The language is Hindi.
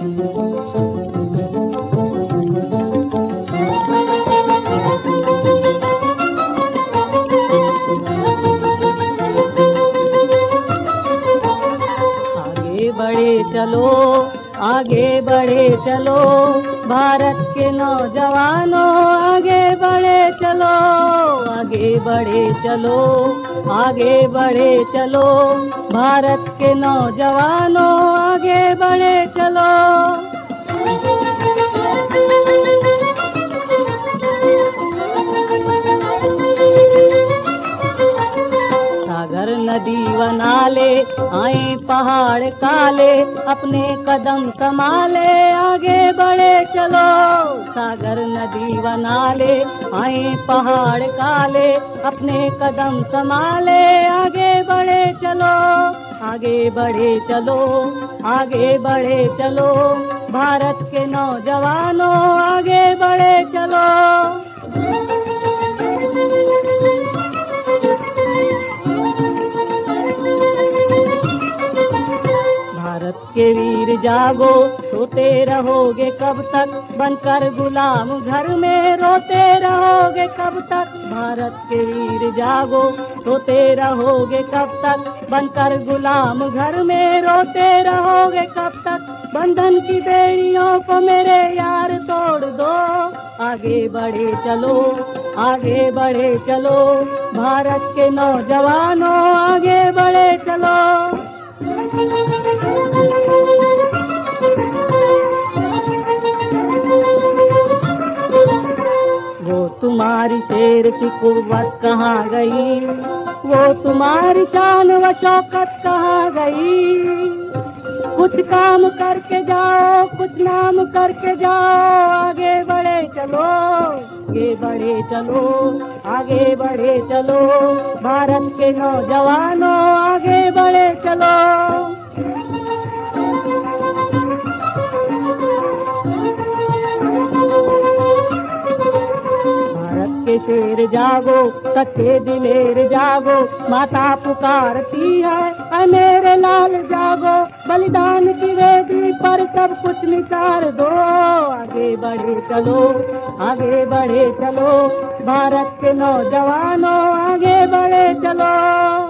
आगे बढ़े चलो, आगे बढ़े चलो, भारत के नौजवानों, आगे बढ़े चलो, आगे बढ़े चलो, आगे बढ़े चलो, भारत के नौजवानों, आगे बढ़े चलो। नदी व नाले आए पहाड़ काले, अपने कदम संभाले, आगे बढ़े चलो। सागर नदी व नाले आए पहाड़ काले, अपने कदम संभाले, आगे बढ़े चलो। आगे बढ़े चलो, आगे बढ़े चलो। भारत के नौजवानों, आगे बढ़े चलो। के वीर जागो सोते रहोगे कब तक? बनकर गुलाम घर में रोते रहोगे कब तक? भारत के वीर जागो सोते रहोगे कब तक? बनकर गुलाम घर में रोते रहोगे कब तक? बंधन की बेड़ियों को मेरे यार तोड़ दो। आगे बढ़े चलो, आगे बढ़े चलो। भारत के नौजवानों, आगे बढ़े चलो। तुम्हारी शेर की कुर्बत कहाँ गई? वो तुम्हारी शान व शौकत कहाँ गई? कुछ काम करके जाओ, कुछ नाम करके जाओ, आगे बढ़े चलो, आगे बढ़े चलो, आगे बढ़े चलो, भारत के नौजवानों, आगे बढ़े चलो। के शेर जागो, सच्चे दिलेर जागो। माता पुकारती है अ लाल जागो। बलिदान की वेदी पर सब कुछ निकाल दो। आगे बढ़े चलो, आगे बढ़े चलो। भारत के नौजवानों, आगे बढ़े चलो।